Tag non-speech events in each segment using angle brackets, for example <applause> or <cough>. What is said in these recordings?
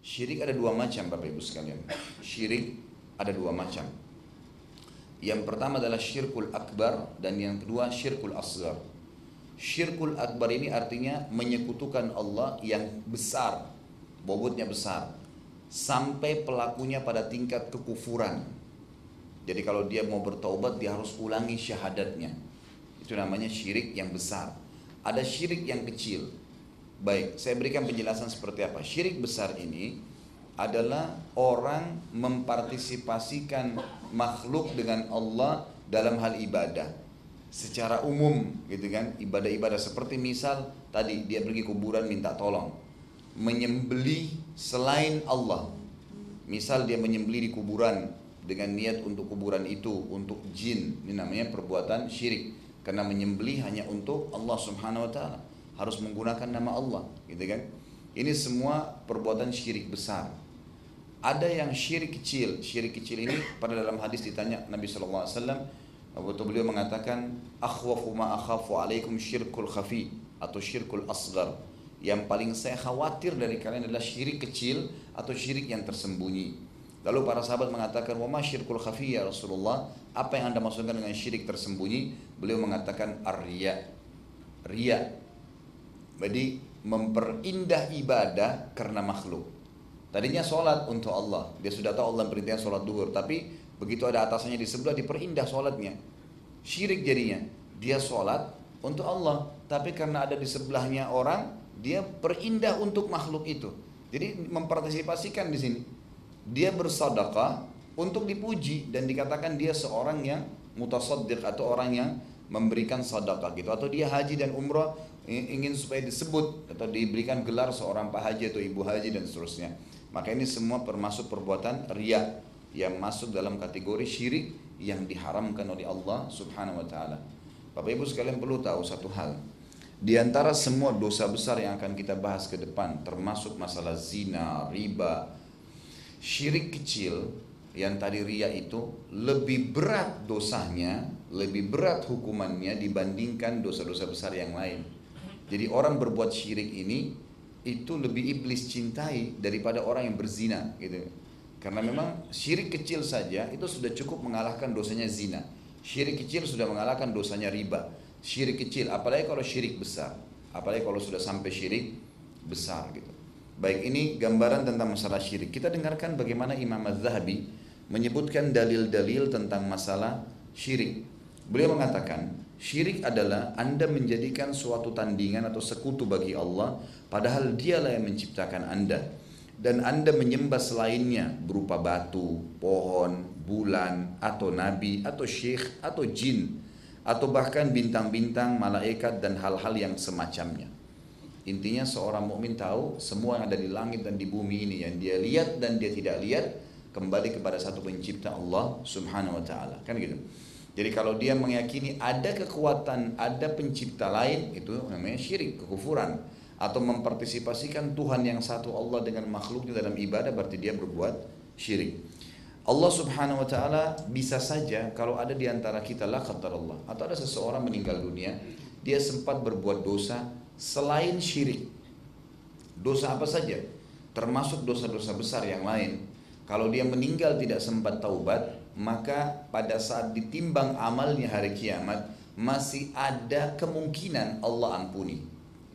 Syirik ada dua macam Bapak Ibu sekalian. Syirik ada dua macam. Yang pertama adalah syirkul akbar dan yang kedua syirkul asgar. Syirkul akbar ini artinya menyekutukan Allah yang besar, bobotnya besar, sampai pelakunya pada tingkat kekufuran. Jadi kalau dia mau bertaubat dia harus ulangi syahadatnya. Itu namanya syirik yang besar. Ada syirik yang kecil. Baik, saya berikan penjelasan seperti apa. Syirik besar ini adalah orang mempartisipasikan makhluk dengan Allah dalam hal ibadah. Secara umum gitu kan? Ibadah-ibadah seperti misal tadi dia pergi kuburan minta tolong. Menyembeli selain Allah. Misal dia menyembeli di kuburan dengan niat untuk kuburan itu untuk jin. Ini namanya perbuatan syirik. Karena menyembeli hanya untuk Allah Subhanahu wa taala harus menggunakan nama Allah gitu kan ini semua perbuatan syirik besar ada yang syirik kecil. Syirik kecil ini pada dalam hadis ditanya Nabi SAW. Waktu beliau mengatakan, Akhwafu ma akhafu alaikum syirkul khafi atau syirkul asgar. Yang paling saya khawatir dari kalian adalah syirik kecil atau syirik yang tersembunyi. Lalu para sahabat mengatakan, Wa syirkul khafi ya Rasulullah. Apa yang anda maksudkan dengan syirik tersembunyi? Beliau mengatakan, Ar-riya. Riya. Jadi memperindah ibadah karena makhluk. Tadinya sholat untuk Allah, dia sudah tahu Allah perintahnya sholat duhur, tapi begitu ada atasannya di sebelah diperindah sholatnya. Syirik jadinya, dia sholat untuk Allah, tapi karena ada di sebelahnya orang, dia perindah untuk makhluk itu. Jadi mempartisipasikan di sini. Dia bersedekah untuk dipuji dan dikatakan dia seorang yang mutasaddiq atau orang yang memberikan sedekah gitu atau dia haji dan umrah ingin supaya disebut atau diberikan gelar seorang pak haji atau ibu haji dan seterusnya. Maka ini semua termasuk perbuatan ria yang masuk dalam kategori syirik yang diharamkan oleh Allah Subhanahu wa taala. Bapak Ibu sekalian perlu tahu satu hal. Di antara semua dosa besar yang akan kita bahas ke depan termasuk masalah zina, riba, syirik kecil yang tadi ria itu lebih berat dosanya, lebih berat hukumannya dibandingkan dosa-dosa besar yang lain. Jadi orang berbuat syirik ini itu lebih iblis cintai daripada orang yang berzina gitu. Karena memang syirik kecil saja itu sudah cukup mengalahkan dosanya zina. Syirik kecil sudah mengalahkan dosanya riba. Syirik kecil, apalagi kalau syirik besar. Apalagi kalau sudah sampai syirik besar gitu. Baik ini gambaran tentang masalah syirik. Kita dengarkan bagaimana Imam Az-Zahabi menyebutkan dalil-dalil tentang masalah syirik. Beliau mengatakan, Syirik adalah Anda menjadikan suatu tandingan atau sekutu bagi Allah padahal dialah yang menciptakan Anda dan Anda menyembah selainnya berupa batu, pohon, bulan atau nabi atau syekh atau jin atau bahkan bintang-bintang, malaikat dan hal-hal yang semacamnya. Intinya seorang mukmin tahu semua yang ada di langit dan di bumi ini yang dia lihat dan dia tidak lihat kembali kepada satu pencipta Allah Subhanahu wa taala. Kan gitu. Jadi kalau dia meyakini ada kekuatan, ada pencipta lain, itu namanya syirik, kekufuran. Atau mempartisipasikan Tuhan yang satu Allah dengan makhluknya dalam ibadah, berarti dia berbuat syirik. Allah subhanahu wa ta'ala bisa saja kalau ada di antara kita lah kata Allah. Atau ada seseorang meninggal dunia, dia sempat berbuat dosa selain syirik. Dosa apa saja? Termasuk dosa-dosa besar yang lain. Kalau dia meninggal tidak sempat taubat, maka pada saat ditimbang amalnya hari kiamat masih ada kemungkinan Allah ampuni.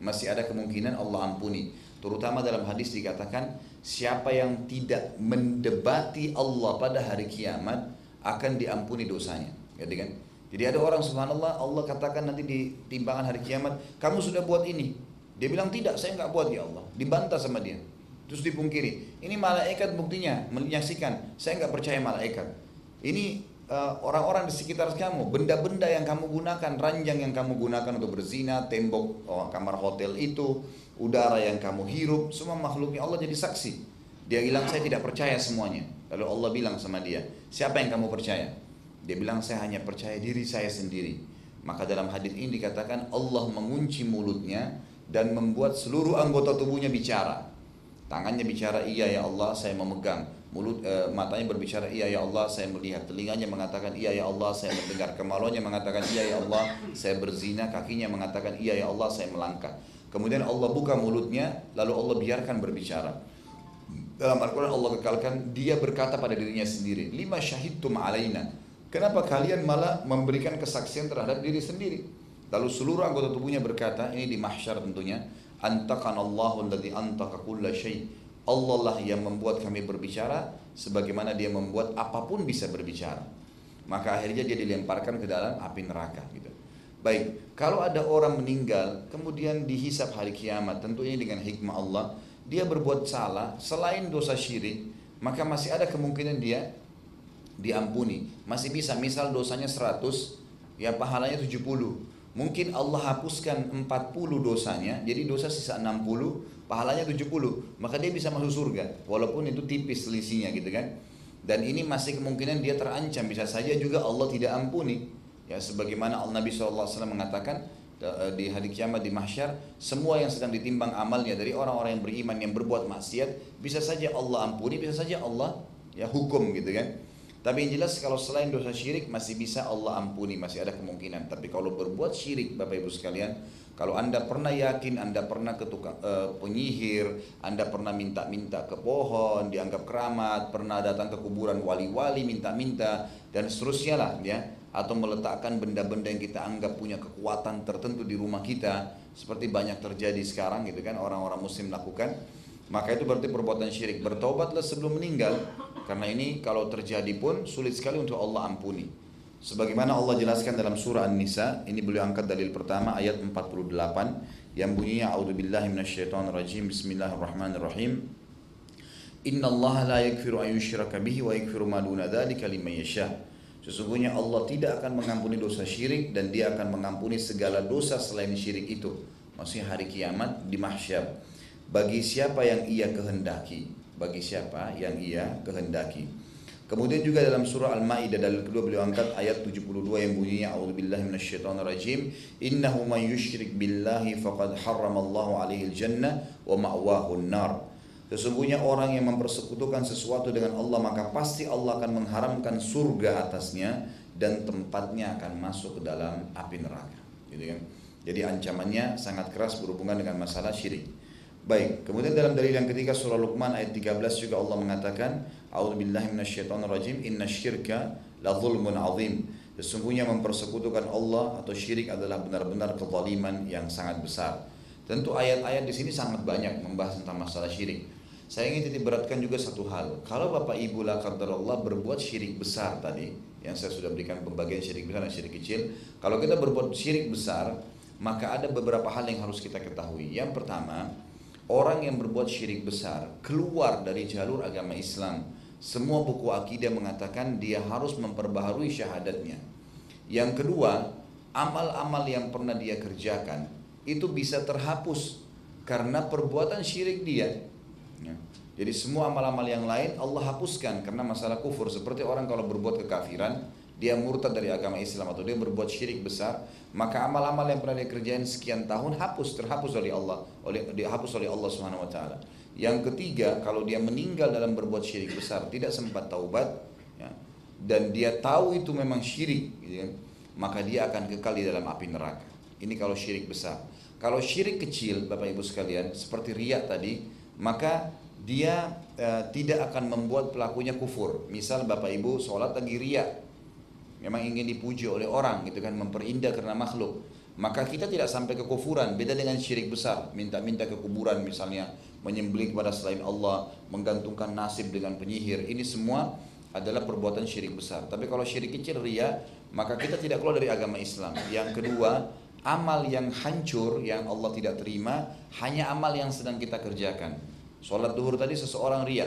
Masih ada kemungkinan Allah ampuni. Terutama dalam hadis dikatakan siapa yang tidak mendebati Allah pada hari kiamat akan diampuni dosanya. Gitu kan? Jadi ada orang subhanallah Allah katakan nanti di timbangan hari kiamat kamu sudah buat ini. Dia bilang tidak saya nggak buat ya Allah. Dibantah sama dia. Terus dipungkiri. Ini malaikat buktinya menyaksikan. Saya nggak percaya malaikat. Ini eh, orang-orang uh, di sekitar kamu, benda-benda yang kamu gunakan, ranjang yang kamu gunakan untuk berzina, tembok oh, kamar hotel itu, udara yang kamu hirup, semua makhluknya Allah jadi saksi. Dia bilang saya tidak percaya semuanya. Lalu Allah bilang sama dia, siapa yang kamu percaya? Dia bilang saya hanya percaya diri saya sendiri. Maka dalam hadis ini dikatakan Allah mengunci mulutnya dan membuat seluruh anggota tubuhnya bicara. Tangannya bicara iya ya Allah saya memegang mulut e, matanya berbicara iya ya Allah saya melihat telinganya mengatakan iya ya Allah saya mendengar kemaluannya mengatakan iya ya Allah saya berzina kakinya mengatakan iya ya Allah saya melangkah kemudian Allah buka mulutnya lalu Allah biarkan berbicara Dalam Al-Quran Allah kekalkan, dia berkata pada dirinya sendiri, lima syahidtum alaina. Kenapa kalian malah memberikan kesaksian terhadap diri sendiri? Lalu seluruh anggota tubuhnya berkata, ini di mahsyar tentunya, antakan Allahu alladhi antaka kulla syai. Allah lah yang membuat kami berbicara sebagaimana dia membuat apa pun bisa berbicara. Maka akhirnya dia dilemparkan ke dalam api neraka gitu. Baik, kalau ada orang meninggal kemudian dihisap hari kiamat, tentu ini dengan hikmah Allah, dia berbuat salah selain dosa syirik, maka masih ada kemungkinan dia diampuni. Masih bisa, misal dosanya 100, ya pahalanya 70. Mungkin Allah hapuskan 40 dosanya, jadi dosa sisa 60, pahalanya 70. Maka dia bisa masuk surga, walaupun itu tipis selisihnya gitu kan. Dan ini masih kemungkinan dia terancam, bisa saja juga Allah tidak ampuni. Ya sebagaimana Al Nabi SAW mengatakan, Eh, di hari kiamat di mahsyar semua yang sedang ditimbang amalnya dari orang-orang yang beriman yang berbuat maksiat bisa saja Allah ampuni bisa saja Allah ya hukum gitu kan tapi yang jelas kalau selain dosa syirik masih bisa Allah ampuni masih ada kemungkinan. Tapi kalau berbuat syirik Bapak Ibu sekalian kalau anda pernah yakin anda pernah ke uh, penyihir anda pernah minta-minta ke pohon dianggap keramat pernah datang ke kuburan wali-wali minta-minta dan seterusnya lah ya. Atau meletakkan benda-benda yang kita anggap punya kekuatan tertentu di rumah kita seperti banyak terjadi sekarang gitu kan orang-orang muslim lakukan maka itu berarti perbuatan syirik. Bertobatlah sebelum meninggal karena ini kalau terjadi pun sulit sekali untuk Allah ampuni sebagaimana Allah jelaskan dalam surah An-Nisa ini beliau angkat dalil pertama ayat 48 yang bunyinya a'udzubillahi minasyaitonirrajim bismillahirrahmanirrahim Inna Allah la yakfiru an yushraka bihi wa yakfiru ma duna dzalika liman yasha' Sesungguhnya Allah tidak akan mengampuni dosa syirik dan dia akan mengampuni segala dosa selain syirik itu. Maksudnya hari kiamat di mahsyar. Bagi siapa yang ia kehendaki. Bagi siapa yang ia kehendaki. Kemudian juga dalam surah Al-Maidah dalil kedua beliau angkat ayat 72 yang bunyinya a'udzubillahi minasyaitonirrajim innahu man yusyrik billahi faqad harramallahu alaihi al-jannah wa ma'wahu an-nar Sesungguhnya orang yang mempersekutukan sesuatu dengan Allah maka pasti Allah akan mengharamkan surga atasnya dan tempatnya akan masuk ke dalam api neraka. Gitu kan? Jadi ancamannya sangat keras berhubungan dengan masalah syirik. Baik, kemudian dalam dalil yang ketiga surah Luqman ayat 13 juga Allah mengatakan, A'udzubillahi minasyaitonirrajim, innasyirka la zulmun azim. Sesungguhnya mempersekutukan Allah atau syirik adalah benar-benar kezaliman yang sangat besar. Tentu ayat-ayat di sini sangat banyak membahas tentang masalah syirik. Saya ingin titik beratkan juga satu hal. Kalau Bapak Ibu la Allah berbuat syirik besar tadi, yang saya sudah berikan pembagian syirik besar dan syirik kecil. Kalau kita berbuat syirik besar, maka ada beberapa hal yang harus kita ketahui. Yang pertama, orang yang berbuat syirik besar keluar dari jalur agama Islam. Semua buku akidah mengatakan dia harus memperbaharui syahadatnya. Yang kedua, amal-amal yang pernah dia kerjakan itu bisa terhapus karena perbuatan syirik dia Ya. Jadi semua amal-amal yang lain Allah hapuskan karena masalah kufur. Seperti orang kalau berbuat kekafiran, dia murtad dari agama Islam atau dia berbuat syirik besar, maka amal-amal yang pernah dia kerjain sekian tahun hapus, terhapus oleh Allah, oleh dihapus oleh Allah Subhanahu wa taala. Yang ketiga, kalau dia meninggal dalam berbuat syirik besar, tidak sempat taubat, ya, dan dia tahu itu memang syirik, ya, maka dia akan kekal di dalam api neraka. Ini kalau syirik besar. Kalau syirik kecil, Bapak Ibu sekalian, seperti riak tadi, maka dia e, tidak akan membuat pelakunya kufur. Misal Bapak Ibu sholat lagi ria, memang ingin dipuji oleh orang gitu kan, memperindah karena makhluk. Maka kita tidak sampai ke kufuran, beda dengan syirik besar, minta-minta ke kuburan misalnya, menyembelih kepada selain Allah, menggantungkan nasib dengan penyihir. Ini semua adalah perbuatan syirik besar. Tapi kalau syirik kecil ria, maka kita tidak keluar dari agama Islam. Yang kedua, amal yang hancur yang Allah tidak terima hanya amal yang sedang kita kerjakan. Sholat duhur tadi seseorang ria,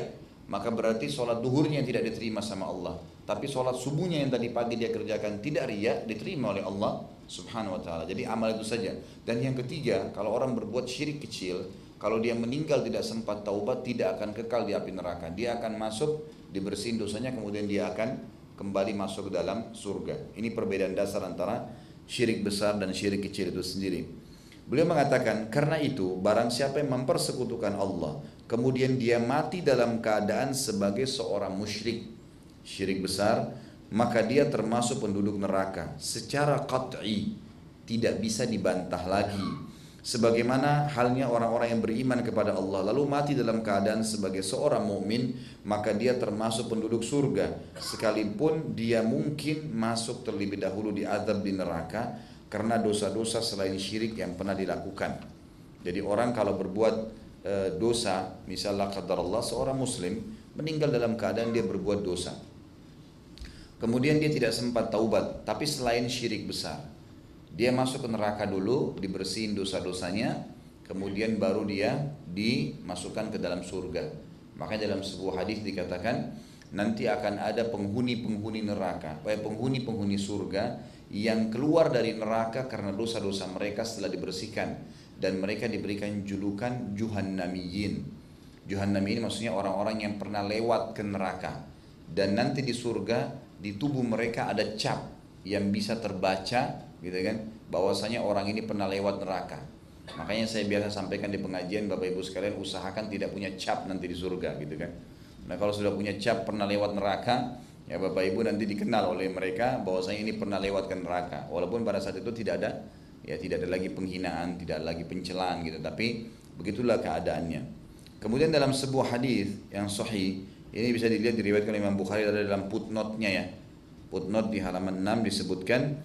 maka berarti sholat duhurnya tidak diterima sama Allah. Tapi sholat subuhnya yang tadi pagi dia kerjakan tidak ria, diterima oleh Allah subhanahu wa ta'ala. Jadi amal itu saja. Dan yang ketiga, kalau orang berbuat syirik kecil, kalau dia meninggal tidak sempat taubat, tidak akan kekal di api neraka. Dia akan masuk, dibersihin dosanya, kemudian dia akan kembali masuk ke dalam surga. Ini perbedaan dasar antara syirik besar dan syirik kecil itu sendiri. Beliau mengatakan, karena itu barang siapa yang mempersekutukan Allah, kemudian dia mati dalam keadaan sebagai seorang musyrik, syirik besar, maka dia termasuk penduduk neraka secara qat'i, tidak bisa dibantah lagi. sebagaimana halnya orang-orang yang beriman kepada Allah lalu mati dalam keadaan sebagai seorang mukmin maka dia termasuk penduduk surga sekalipun dia mungkin masuk terlebih dahulu di azab di neraka karena dosa-dosa selain syirik yang pernah dilakukan. Jadi orang kalau berbuat e, dosa, misalnya qadar Allah seorang muslim meninggal dalam keadaan dia berbuat dosa. Kemudian dia tidak sempat taubat, tapi selain syirik besar. Dia masuk ke neraka dulu, dibersihin dosa-dosanya, kemudian baru dia dimasukkan ke dalam surga. Makanya dalam sebuah hadis dikatakan nanti akan ada penghuni-penghuni neraka, eh, penghuni-penghuni surga yang keluar dari neraka karena dosa-dosa mereka setelah dibersihkan. Dan mereka diberikan julukan Juhannamiyin. Juhannami ini maksudnya orang-orang yang pernah lewat ke neraka. Dan nanti di surga di tubuh mereka ada cap yang bisa terbaca gitu kan? Bahwasanya orang ini pernah lewat neraka. Makanya saya biasa sampaikan di pengajian bapak ibu sekalian usahakan tidak punya cap nanti di surga gitu kan? Nah kalau sudah punya cap pernah lewat neraka ya bapak ibu nanti dikenal oleh mereka bahwasanya ini pernah lewat ke neraka. Walaupun pada saat itu tidak ada ya tidak ada lagi penghinaan tidak ada lagi pencelaan gitu. Tapi begitulah keadaannya. Kemudian dalam sebuah hadis yang sahih ini bisa dilihat diriwayatkan Imam Bukhari ada dalam footnote-nya ya. Footnote di halaman 6 disebutkan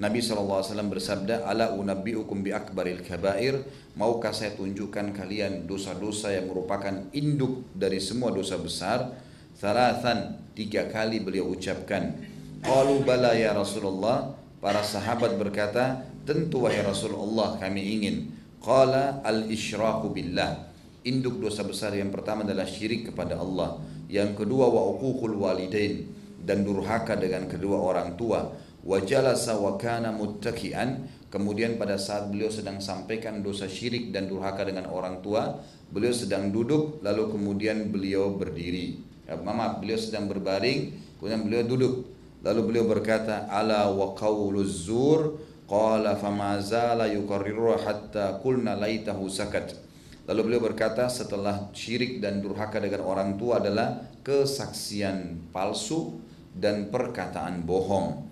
Nabi SAW bersabda, Ala unabbi'ukum bi akbaril kabair, maukah saya tunjukkan kalian dosa-dosa yang merupakan induk dari semua dosa besar? Thalathan, tiga kali beliau ucapkan. Qalu bala ya Rasulullah, para sahabat berkata, tentu wahai Rasulullah kami ingin. Qala al-isyraku billah. Induk dosa besar yang pertama adalah syirik kepada Allah. Yang kedua wa uququl walidain dan durhaka dengan kedua orang tua wajalasa wa kana muttaki'an kemudian pada saat beliau sedang sampaikan dosa syirik dan durhaka dengan orang tua beliau sedang duduk lalu kemudian beliau berdiri ya, maaf beliau sedang berbaring kemudian beliau duduk lalu beliau berkata ala wa qawluz zur qala fama zala yukarriru hatta qulna laitahu sakat lalu beliau berkata setelah syirik dan durhaka dengan orang tua adalah kesaksian palsu dan perkataan bohong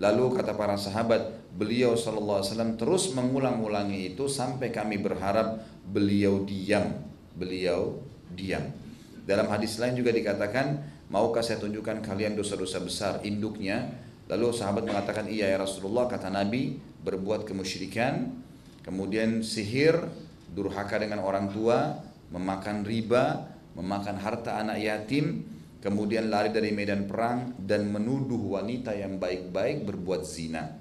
Lalu kata para sahabat, beliau sallallahu alaihi wasallam terus mengulang-ulangi itu sampai kami berharap beliau diam. Beliau diam. Dalam hadis lain juga dikatakan, maukah saya tunjukkan kalian dosa-dosa besar induknya? Lalu sahabat mengatakan, iya ya Rasulullah, kata Nabi, berbuat kemusyrikan, kemudian sihir, durhaka dengan orang tua, memakan riba, memakan harta anak yatim, kemudian lari dari medan perang dan menuduh wanita yang baik-baik berbuat zina.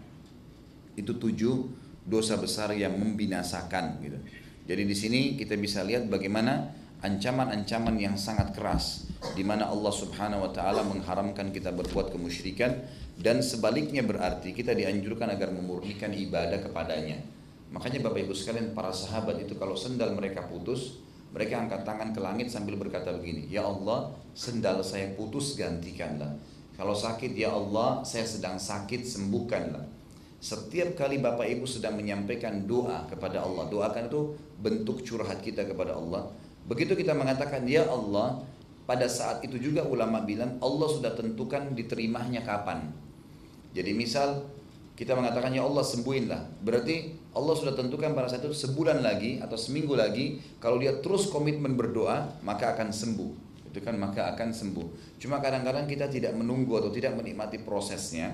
Itu tujuh dosa besar yang membinasakan gitu. Jadi di sini kita bisa lihat bagaimana ancaman-ancaman yang sangat keras di mana Allah Subhanahu wa taala mengharamkan kita berbuat kemusyrikan dan sebaliknya berarti kita dianjurkan agar memurnikan ibadah kepadanya. Makanya Bapak Ibu sekalian para sahabat itu kalau sendal mereka putus, mereka angkat tangan ke langit sambil berkata begini, Ya Allah, sendal saya putus gantikanlah. Kalau sakit, Ya Allah, saya sedang sakit sembuhkanlah. Setiap kali Bapak Ibu sedang menyampaikan doa kepada Allah, doakan itu bentuk curhat kita kepada Allah. Begitu kita mengatakan, Ya Allah, pada saat itu juga ulama bilang Allah sudah tentukan diterimanya kapan. Jadi misal kita mengatakan ya Allah sembuhinlah. Berarti Allah sudah tentukan pada saat itu sebulan lagi atau seminggu lagi kalau dia terus komitmen berdoa maka akan sembuh. Itu kan maka akan sembuh. Cuma kadang-kadang kita tidak menunggu atau tidak menikmati prosesnya.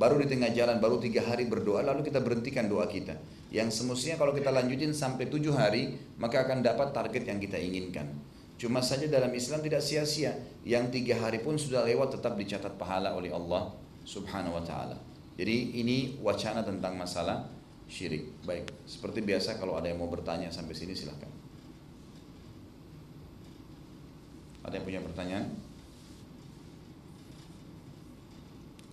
Baru di tengah jalan, baru tiga hari berdoa, lalu kita berhentikan doa kita. Yang semestinya kalau kita lanjutin sampai tujuh hari, maka akan dapat target yang kita inginkan. Cuma saja dalam Islam tidak sia-sia. Yang tiga hari pun sudah lewat tetap dicatat pahala oleh Allah subhanahu wa ta'ala. Jadi ini wacana tentang masalah syirik. Baik, seperti biasa kalau ada yang mau bertanya sampai sini silahkan. Ada yang punya pertanyaan?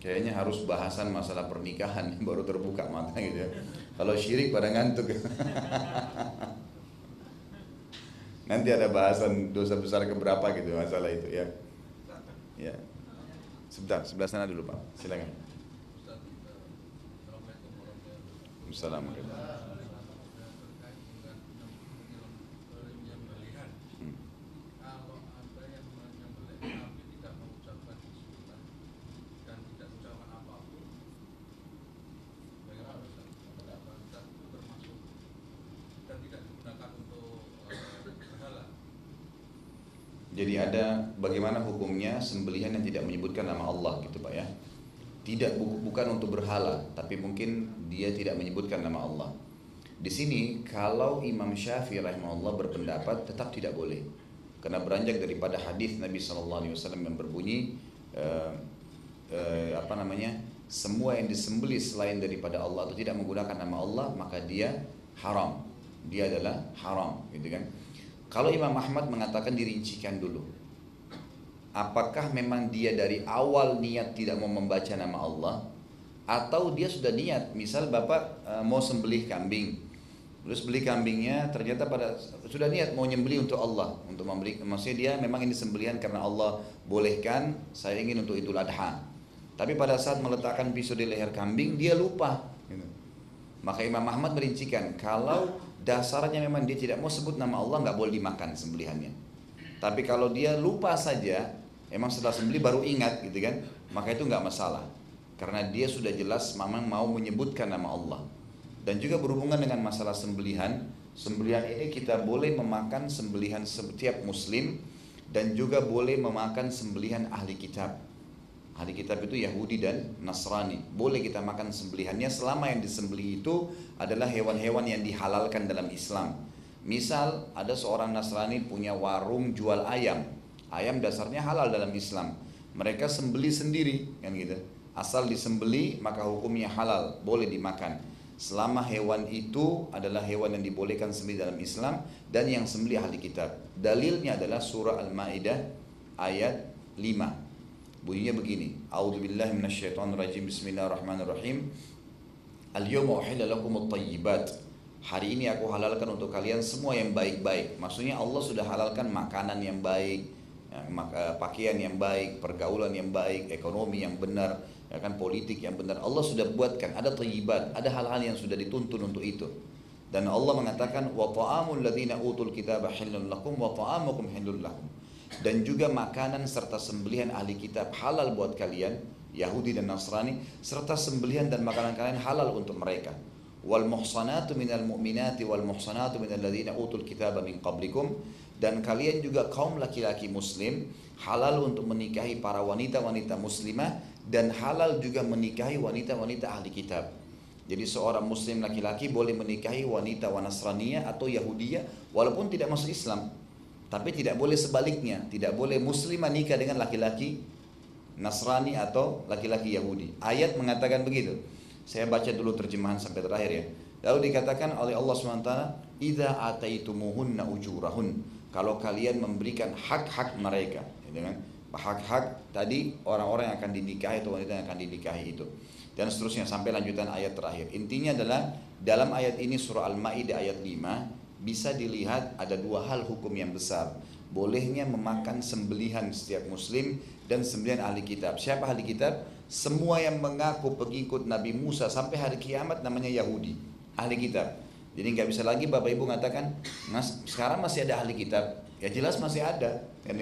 Kayaknya harus bahasan masalah pernikahan <laughs> baru terbuka mata gitu ya. Kalau syirik pada ngantuk. <laughs> Nanti ada bahasan dosa besar keberapa gitu masalah itu ya. Ya. Sebentar, sebelah sana dulu Pak. Silakan. Assalamualaikum. Jadi ada bagaimana hukumnya sembelihan yang tidak menyebutkan nama Allah gitu Pak ya. Tidak bukan untuk berhala, tapi mungkin dia tidak menyebutkan nama Allah. Di sini kalau Imam Syafi'i rahimahullah berpendapat tetap tidak boleh. Karena beranjak daripada hadis Nabi alaihi wasallam yang berbunyi uh, uh, apa namanya? semua yang disembeli selain daripada Allah atau tidak menggunakan nama Allah maka dia haram dia adalah haram gitu kan kalau Imam Ahmad mengatakan dirincikan dulu apakah memang dia dari awal niat tidak mau membaca nama Allah atau dia sudah niat misal bapak e, mau sembelih kambing terus beli kambingnya ternyata pada sudah niat mau nyembeli untuk Allah untuk membeli maksudnya dia memang ini sembelihan karena Allah bolehkan saya ingin untuk Idul Adha tapi pada saat meletakkan pisau di leher kambing dia lupa. Gitu. Maka Imam Ahmad merincikan kalau dasarnya memang dia tidak mau sebut nama Allah nggak boleh dimakan sembelihannya. Tapi kalau dia lupa saja, emang setelah sembelih baru ingat gitu kan, maka itu nggak masalah. Karena dia sudah jelas memang mau menyebutkan nama Allah. Dan juga berhubungan dengan masalah sembelihan, sembelihan ini kita boleh memakan sembelihan setiap muslim dan juga boleh memakan sembelihan ahli kitab. Ahli kitab itu Yahudi dan Nasrani. Boleh kita makan sembelihannya selama yang disembelih itu adalah hewan-hewan yang dihalalkan dalam Islam. Misal ada seorang Nasrani punya warung jual ayam. Ayam dasarnya halal dalam Islam. Mereka sembeli sendiri kan gitu. Asal disembeli maka hukumnya halal, boleh dimakan. Selama hewan itu adalah hewan yang dibolehkan sembeli dalam Islam dan yang sembeli ahli kitab. Dalilnya adalah surah Al-Maidah ayat 5. Bunyinya begini. A'udzubillahi minasyaitonirrajim. Bismillahirrahmanirrahim. Al-yawma uhilla lakumut thayyibat. Hari ini aku halalkan untuk kalian semua yang baik-baik. Maksudnya Allah sudah halalkan makanan yang baik, ya, eh, pakaian yang baik, pergaulan yang baik, ekonomi yang benar, ya kan politik yang benar. Allah sudah buatkan ada thayyibat, ada hal-hal yang sudah dituntun untuk itu. Dan Allah mengatakan wa ta'amul ladzina utul kitaba halal lakum wa ta'amukum halal lakum dan juga makanan serta sembelihan ahli kitab halal buat kalian Yahudi dan Nasrani serta sembelihan dan makanan kalian halal untuk mereka. Wal muhsanatu minal mu'minati wal muhsanatu minal ladzina utul kitaba min qablikum. Dan kalian juga kaum laki-laki muslim halal untuk menikahi para wanita-wanita muslimah dan halal juga menikahi wanita-wanita ahli kitab. Jadi seorang muslim laki-laki boleh menikahi wanita wanasraniyah atau Yahudiyah walaupun tidak masuk Islam tapi tidak boleh sebaliknya, tidak boleh muslimah nikah dengan laki-laki Nasrani atau laki-laki Yahudi. Ayat mengatakan begitu. Saya baca dulu terjemahan sampai terakhir ya. Lalu dikatakan oleh Allah SWT, "Idza ataitumuhunna ujurahun." Kalau kalian memberikan hak-hak mereka, ya kan? Hak-hak tadi orang-orang yang akan dinikahi atau wanita yang akan dinikahi itu. Dan seterusnya sampai lanjutan ayat terakhir. Intinya adalah dalam ayat ini surah Al-Maidah ayat 5 bisa dilihat ada dua hal hukum yang besar. Bolehnya memakan sembelihan setiap muslim dan sembelihan ahli kitab. Siapa ahli kitab? Semua yang mengaku pengikut Nabi Musa sampai hari kiamat namanya Yahudi. Ahli kitab. Jadi nggak bisa lagi Bapak Ibu mengatakan, mas, sekarang masih ada ahli kitab. Ya jelas masih ada. Kan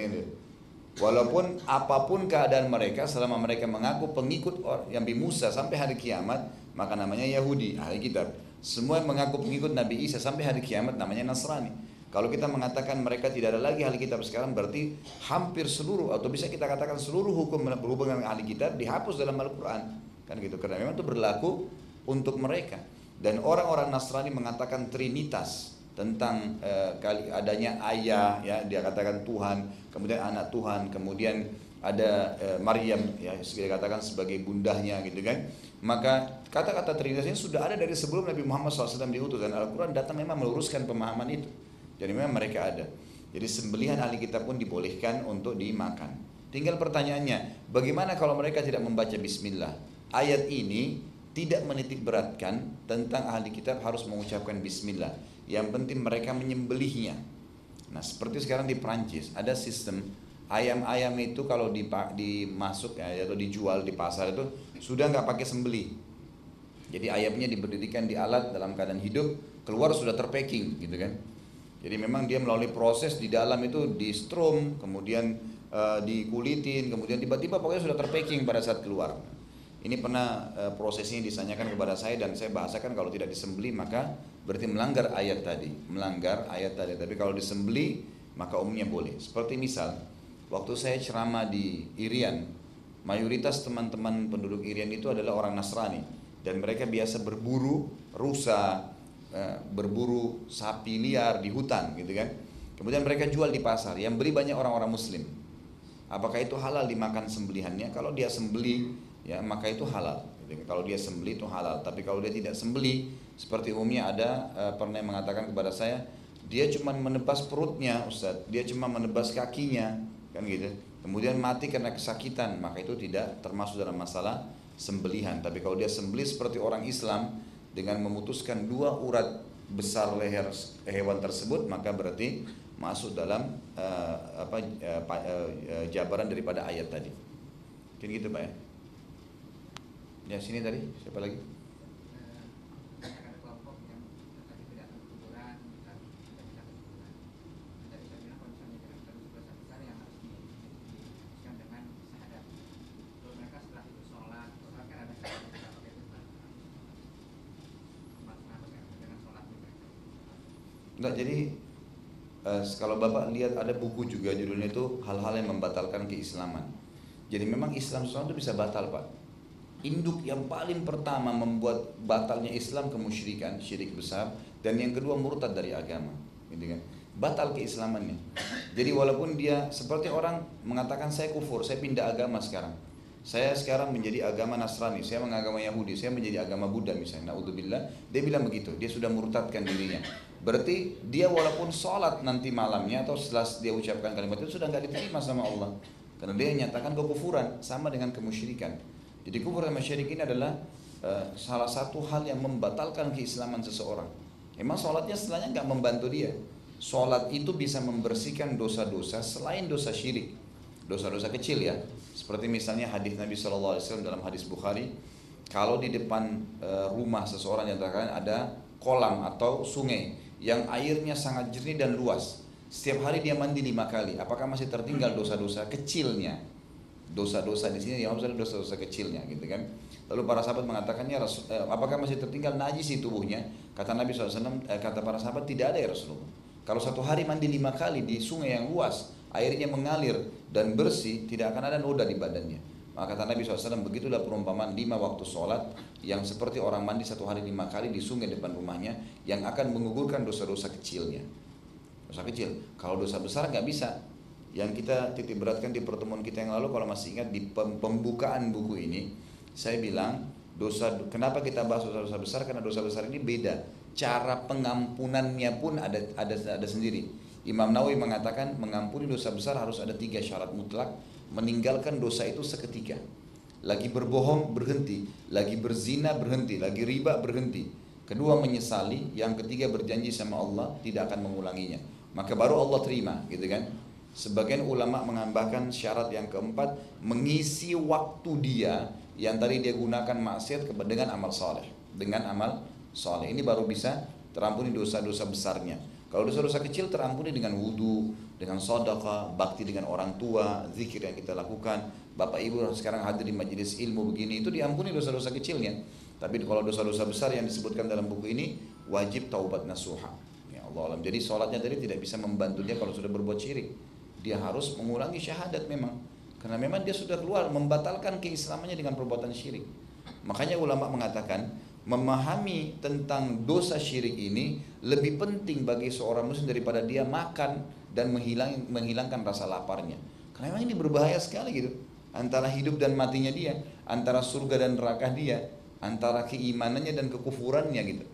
Walaupun apa pun keadaan mereka selama mereka mengaku pengikut Nabi Musa sampai hari kiamat, maka namanya Yahudi, ahli kitab. Semua yang mengaku pengikut Nabi Isa sampai hari kiamat namanya Nasrani. Kalau kita mengatakan mereka tidak ada lagi ahli kitab sekarang berarti hampir seluruh atau bisa kita katakan seluruh hukum berhubungan dengan ahli kitab dihapus dalam Al-Qur'an. Kan gitu karena memang itu berlaku untuk mereka. Dan orang-orang Nasrani mengatakan trinitas tentang kali adanya ayah ya dia katakan Tuhan, kemudian anak Tuhan, kemudian ada uh, Maryam ya dikatakan sebagai bundahnya gitu kan maka kata-kata Trinitas ini sudah ada dari sebelum Nabi Muhammad SAW diutus dan Al-Quran datang memang meluruskan pemahaman itu. Jadi memang mereka ada. Jadi sembelihan ahli kitab pun dibolehkan untuk dimakan. Tinggal pertanyaannya, bagaimana kalau mereka tidak membaca bismillah? Ayat ini tidak menitik beratkan tentang ahli kitab harus mengucapkan bismillah. Yang penting mereka menyembelihnya. Nah, seperti sekarang di Prancis ada sistem ayam-ayam itu kalau dimasuk ya, atau dijual di pasar itu sudah nggak pakai sembeli. Jadi ayamnya diberdirikan di alat dalam keadaan hidup, keluar sudah terpacking gitu kan. Jadi memang dia melalui proses di dalam itu di strom, kemudian uh, dikulitin, kemudian tiba-tiba pokoknya sudah terpacking pada saat keluar. Ini pernah uh, prosesnya disanyakan kepada saya dan saya bahasakan kalau tidak disembeli maka berarti melanggar ayat tadi, melanggar ayat tadi. Tapi kalau disembeli maka umumnya boleh. Seperti misal Waktu saya ceramah di Irian, mayoritas teman-teman penduduk Irian itu adalah orang Nasrani dan mereka biasa berburu rusa, eh, berburu sapi liar di hutan gitu kan. Kemudian mereka jual di pasar, yang beli banyak orang-orang muslim. Apakah itu halal dimakan sembelihannya? Kalau dia sembeli, ya maka itu halal. Gitu. Kalau dia sembeli itu halal. Tapi kalau dia tidak sembeli, seperti umumnya ada uh, pernah mengatakan kepada saya, dia cuma menebas perutnya, Ustaz. Dia cuma menebas kakinya, kan gitu. Kemudian mati karena kesakitan, maka itu tidak termasuk dalam masalah sembelihan. Tapi kalau dia sembeli seperti orang Islam dengan memutuskan dua urat besar leher hewan tersebut, maka berarti masuk dalam uh, apa uh, uh, jabaran daripada ayat tadi. Mungkin gitu Pak ya. Ya sini tadi siapa lagi? Enggak, jadi uh, kalau Bapak lihat ada buku juga judulnya itu hal-hal yang membatalkan keislaman. Jadi memang Islam itu bisa batal Pak. Induk yang paling pertama membuat batalnya Islam kemusyrikan, syirik besar, dan yang kedua murtad dari agama, gitu kan? Batal keislamannya. Jadi walaupun dia seperti orang mengatakan saya kufur, saya pindah agama sekarang. Saya sekarang menjadi agama Nasrani, saya mengagama Yahudi, saya menjadi agama Buddha misalnya. Naudzubillah, dia bilang begitu, dia sudah murtadkan dirinya. Berarti dia walaupun sholat nanti malamnya atau setelah dia ucapkan kalimat itu sudah nggak diterima sama Allah. Karena dia nyatakan kekufuran sama dengan kemusyrikan. Jadi kufur dan syirik ini adalah uh, salah satu hal yang membatalkan keislaman seseorang. Emang sholatnya setelahnya nggak membantu dia. Sholat itu bisa membersihkan dosa-dosa selain dosa syirik. Dosa-dosa kecil ya. Seperti misalnya hadis Nabi SAW dalam hadis Bukhari. Kalau di depan uh, rumah seseorang yang terkadang ada kolam atau sungai yang airnya sangat jernih dan luas. Setiap hari dia mandi lima kali. Apakah masih tertinggal dosa-dosa kecilnya? Dosa-dosa di sini yang maksudnya dosa-dosa kecilnya, gitu kan? Lalu para sahabat mengatakannya, eh, apakah masih tertinggal najis di tubuhnya? Kata Nabi SAW, eh, kata para sahabat tidak ada ya Rasulullah. Kalau satu hari mandi lima kali di sungai yang luas, airnya mengalir dan bersih, tidak akan ada noda di badannya. Maka kata Nabi SAW, begitulah perumpamaan lima waktu sholat yang seperti orang mandi satu hari lima kali di sungai depan rumahnya yang akan mengugurkan dosa-dosa kecilnya. Dosa kecil. Kalau dosa besar nggak bisa. Yang kita titik beratkan di pertemuan kita yang lalu, kalau masih ingat di pembukaan buku ini, saya bilang dosa kenapa kita bahas dosa-dosa besar karena dosa besar ini beda cara pengampunannya pun ada ada ada sendiri Imam Nawawi mengatakan mengampuni dosa besar harus ada tiga syarat mutlak meninggalkan dosa itu seketika. Lagi berbohong berhenti, lagi berzina berhenti, lagi riba berhenti. Kedua menyesali, yang ketiga berjanji sama Allah tidak akan mengulanginya. Maka baru Allah terima, gitu kan? Sebagian ulama menambahkan syarat yang keempat mengisi waktu dia yang tadi dia gunakan maksiat dengan amal soleh, dengan amal soleh ini baru bisa terampuni dosa-dosa besarnya. Kalau dosa-dosa kecil terampuni dengan wudhu, dengan sodaka, bakti dengan orang tua, zikir yang kita lakukan. Bapak ibu sekarang hadir di majelis ilmu begini itu diampuni dosa-dosa kecilnya. Tapi kalau dosa-dosa besar yang disebutkan dalam buku ini wajib taubat nasuha. Ya Allah alam. Jadi sholatnya tadi tidak bisa membantu dia kalau sudah berbuat syirik. Dia harus mengulangi syahadat memang. Karena memang dia sudah keluar membatalkan keislamannya dengan perbuatan syirik. Makanya ulama mengatakan memahami tentang dosa syirik ini lebih penting bagi seorang muslim daripada dia makan dan menghilang, menghilangkan rasa laparnya. Karena memang ini berbahaya sekali gitu. Antara hidup dan matinya dia, antara surga dan neraka dia, antara keimanannya dan kekufurannya gitu.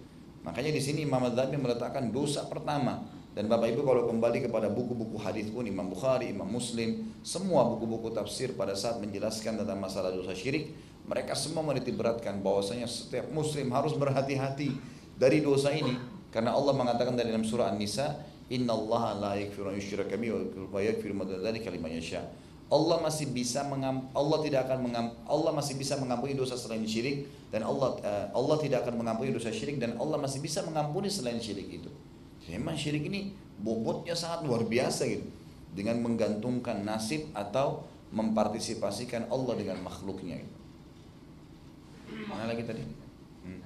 Makanya di sini Imam Adzhabi meletakkan dosa pertama dan Bapak Ibu kalau kembali kepada buku-buku hadis pun Imam Bukhari, Imam Muslim, semua buku-buku tafsir pada saat menjelaskan tentang masalah dosa syirik, mereka semua menitik beratkan bahwasanya setiap muslim harus berhati-hati dari dosa ini karena Allah mengatakan dari dalam surah An-Nisa innallaha la yaghfiru an yushraka bihi wa yaghfiru ma dzalika liman yasha Allah masih bisa mengam, Allah tidak akan mengam, Allah masih bisa mengampuni dosa selain syirik dan Allah uh, Allah tidak akan mengampuni dosa syirik dan Allah masih bisa mengampuni selain syirik itu. Memang syirik ini bobotnya sangat luar biasa gitu. Dengan menggantungkan nasib atau mempartisipasikan Allah dengan makhluknya gitu. Mana lagi tadi? Hmm.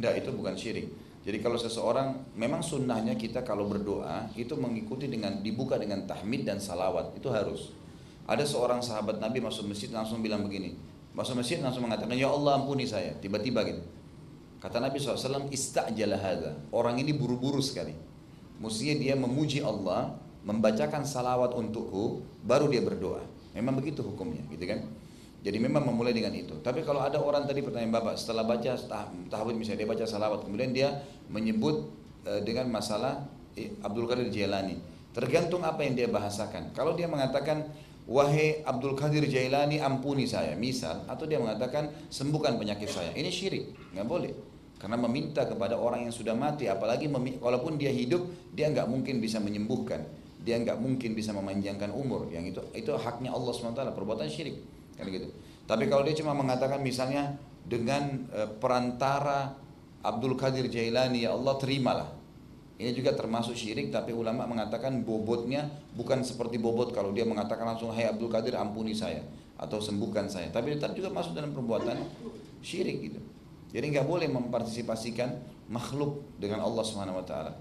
Tidak, itu bukan syirik. Jadi kalau seseorang memang sunnahnya kita kalau berdoa itu mengikuti dengan dibuka dengan tahmid dan salawat itu harus. Ada seorang sahabat Nabi masuk masjid langsung bilang begini, masuk masjid langsung mengatakan ya Allah ampuni saya tiba-tiba gitu. Kata Nabi SAW istajala hadha. Orang ini buru-buru sekali. Mestinya dia memuji Allah, membacakan salawat untukku, baru dia berdoa. Memang begitu hukumnya, gitu kan? Jadi memang memulai dengan itu. Tapi kalau ada orang tadi pertanyaan Bapak, setelah baca tahawud misalnya dia baca salawat, kemudian dia menyebut e, dengan masalah e, Abdul Qadir Jailani. Tergantung apa yang dia bahasakan. Kalau dia mengatakan wahai Abdul Qadir Jailani ampuni saya, misal, atau dia mengatakan sembuhkan penyakit saya, ini syirik, nggak boleh. Karena meminta kepada orang yang sudah mati, apalagi walaupun dia hidup, dia nggak mungkin bisa menyembuhkan, dia nggak mungkin bisa memanjangkan umur. Yang itu itu haknya Allah swt. Perbuatan syirik kan gitu. Tapi kalau dia cuma mengatakan misalnya dengan e, perantara Abdul Qadir Jailani ya Allah terimalah. Ini juga termasuk syirik tapi ulama mengatakan bobotnya bukan seperti bobot kalau dia mengatakan langsung hai Abdul Qadir ampuni saya atau sembuhkan saya. Tapi tetap juga masuk dalam perbuatan syirik gitu. Jadi nggak boleh mempartisipasikan makhluk dengan Allah Subhanahu wa taala.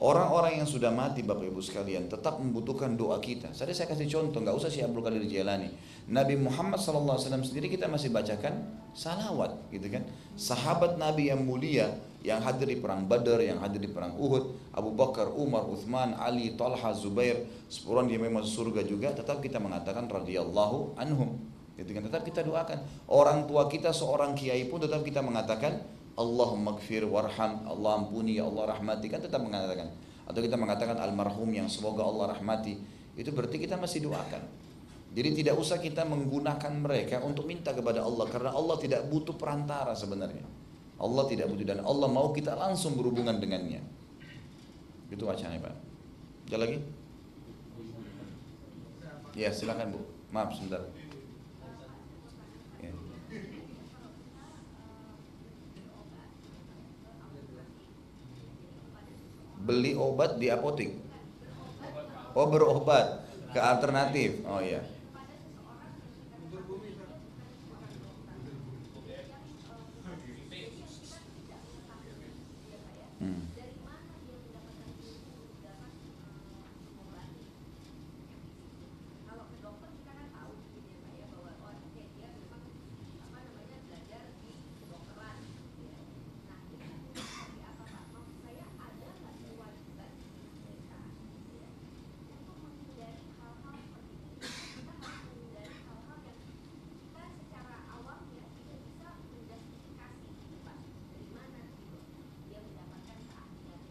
Orang-orang yang sudah mati Bapak Ibu sekalian tetap membutuhkan doa kita. Tadi saya kasih contoh, nggak usah si Abdul Qadir Jailani. Nabi Muhammad SAW sendiri kita masih bacakan salawat, gitu kan? Sahabat Nabi yang mulia yang hadir di perang Badar, yang hadir di perang Uhud, Abu Bakar, Umar, Uthman, Ali, Talha, Zubair, sepuluh dia memang surga juga, tetap kita mengatakan radhiyallahu anhum. Gitu kan? Tetap kita doakan. Orang tua kita seorang kiai pun tetap kita mengatakan Allahumma gfir warham, Allah ampuni, ya Allah rahmati, kan tetap mengatakan. Atau kita mengatakan almarhum yang semoga Allah rahmati, itu berarti kita masih doakan. Jadi tidak usah kita menggunakan mereka untuk minta kepada Allah karena Allah tidak butuh perantara sebenarnya. Allah tidak butuh dan Allah mau kita langsung berhubungan dengannya. Itu wacana Pak. Ada lagi? Ya silakan Bu. Maaf sebentar. Beli obat di apotek. Oh berobat ke alternatif. Oh iya.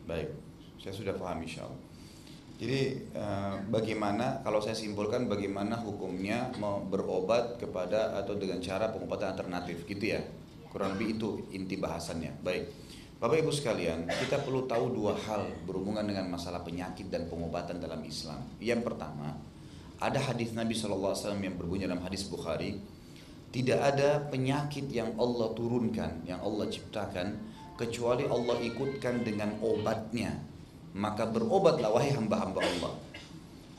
Baik, saya sudah paham insya Allah. Jadi eh, bagaimana kalau saya simpulkan bagaimana hukumnya berobat kepada atau dengan cara pengobatan alternatif gitu ya. Kurang lebih itu inti bahasannya. Baik. Bapak Ibu sekalian, kita perlu tahu dua hal berhubungan dengan masalah penyakit dan pengobatan dalam Islam. Yang pertama, ada hadis Nabi SAW yang berbunyi dalam hadis Bukhari, tidak ada penyakit yang Allah turunkan, yang Allah ciptakan kecuali Allah ikutkan dengan obatnya maka berobatlah wahai hamba-hamba Allah.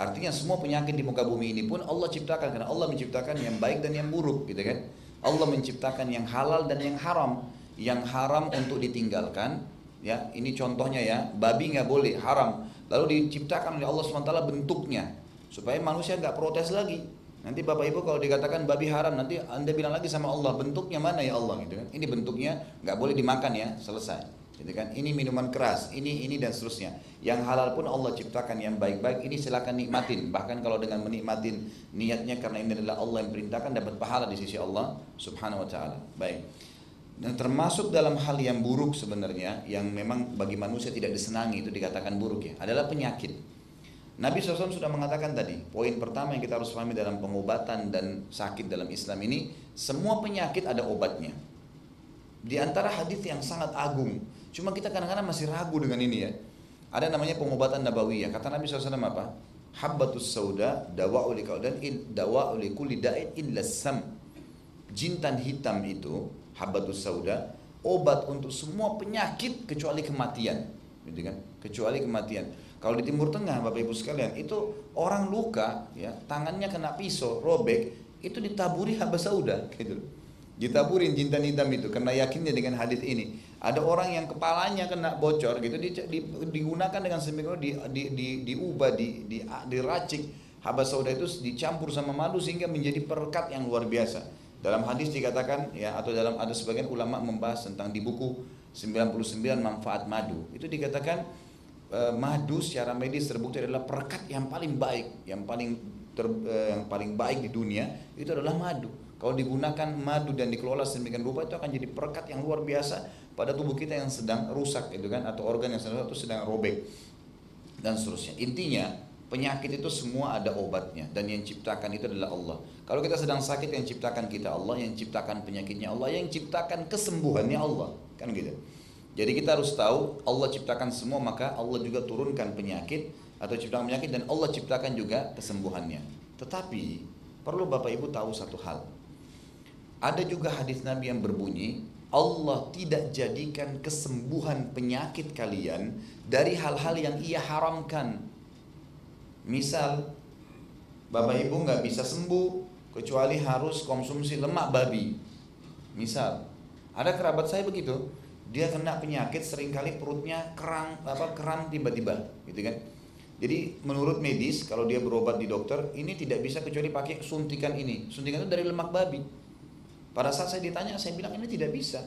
Artinya semua penyakit di muka bumi ini pun Allah ciptakan karena Allah menciptakan yang baik dan yang buruk gitu kan? Allah menciptakan yang halal dan yang haram. Yang haram untuk ditinggalkan ya ini contohnya ya babi nggak boleh haram. Lalu diciptakan oleh Allah swt bentuknya supaya manusia nggak protes lagi Nanti Bapak Ibu kalau dikatakan babi haram nanti Anda bilang lagi sama Allah bentuknya mana ya Allah gitu kan. Ini bentuknya nggak boleh dimakan ya, selesai. Gitu kan. Ini minuman keras, ini ini dan seterusnya. Yang halal pun Allah ciptakan yang baik-baik ini silakan nikmatin. Bahkan kalau dengan menikmatin niatnya karena ini adalah Allah yang perintahkan dapat pahala di sisi Allah Subhanahu wa taala. Baik. Dan termasuk dalam hal yang buruk sebenarnya yang memang bagi manusia tidak disenangi itu dikatakan buruk ya, adalah penyakit. Nabi SAW sudah mengatakan tadi, poin pertama yang kita harus pahami dalam pengobatan dan sakit dalam Islam ini, semua penyakit ada obatnya. Di antara hadis yang sangat agung, cuma kita kadang-kadang masih ragu dengan ini ya. Ada namanya pengobatan nabawiyah. Kata Nabi SAW apa? Habbatus sauda dawa'u dan dawa'u likulli da'in illa. Jintan hitam itu, habbatus sauda, obat untuk semua penyakit kecuali kematian. Gitu kan? Kecuali kematian. Kalau di Timur Tengah, Bapak Ibu sekalian, itu orang luka, ya tangannya kena pisau, robek, itu ditaburi haba sauda, <laughs> gitu. Ditaburin jintan hitam itu karena yakinnya dengan hadis ini. Ada orang yang kepalanya kena bocor gitu di, di, digunakan dengan seminggu di, di, di, diubah, di, di, diracik habas sauda itu dicampur sama madu sehingga menjadi perekat yang luar biasa. Dalam hadis dikatakan ya atau dalam ada sebagian ulama membahas tentang di buku 99 manfaat madu. Itu dikatakan e, madu secara medis terbukti adalah perekat yang paling baik, yang paling ter, e, yang paling baik di dunia itu adalah madu. Kalau digunakan madu dan dikelola sedemikian rupa itu akan jadi perekat yang luar biasa pada tubuh kita yang sedang rusak itu kan atau organ yang sedang, sedang robek dan seterusnya. Intinya Penyakit itu semua ada obatnya dan yang ciptakan itu adalah Allah. Kalau kita sedang sakit yang ciptakan kita Allah, yang ciptakan penyakitnya Allah, yang ciptakan kesembuhannya Allah, kan gitu. Jadi kita harus tahu Allah ciptakan semua maka Allah juga turunkan penyakit atau ciptakan penyakit dan Allah ciptakan juga kesembuhannya. Tetapi perlu Bapak Ibu tahu satu hal. Ada juga hadis Nabi yang berbunyi Allah tidak jadikan kesembuhan penyakit kalian dari hal-hal yang ia haramkan Misal Bapak Ibu nggak bisa sembuh kecuali harus konsumsi lemak babi. Misal ada kerabat saya begitu, dia kena penyakit sering kali perutnya kerang apa kerang tiba-tiba, gitu kan. Jadi menurut medis kalau dia berobat di dokter ini tidak bisa kecuali pakai suntikan ini. Suntikan itu dari lemak babi. Pada saat saya ditanya saya bilang ini tidak bisa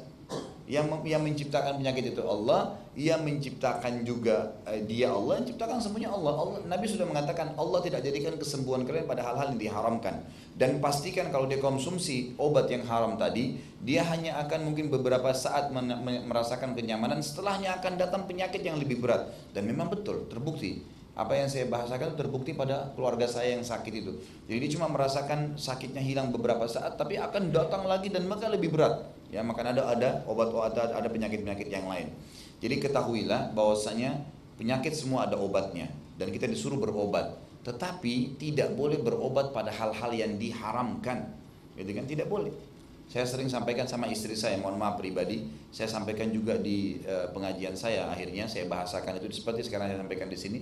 yang yang menciptakan penyakit itu Allah, yang menciptakan juga eh, dia Allah, yang menciptakan semuanya Allah. Allah. Nabi sudah mengatakan Allah tidak jadikan kesembuhan kalian pada hal-hal yang diharamkan dan pastikan kalau dia konsumsi obat yang haram tadi, dia hanya akan mungkin beberapa saat merasakan kenyamanan, setelahnya akan datang penyakit yang lebih berat dan memang betul terbukti apa yang saya bahasakan terbukti pada keluarga saya yang sakit itu. Jadi dia cuma merasakan sakitnya hilang beberapa saat, tapi akan datang lagi dan maka lebih berat. Ya, maka ada ada obat-obat ada penyakit-penyakit yang lain. Jadi ketahuilah bahwasanya penyakit semua ada obatnya dan kita disuruh berobat. Tetapi tidak boleh berobat pada hal-hal yang diharamkan. Gitu kan? Tidak boleh. Saya sering sampaikan sama istri saya, mohon maaf pribadi, saya sampaikan juga di uh, pengajian saya akhirnya saya bahasakan itu seperti sekarang saya sampaikan di sini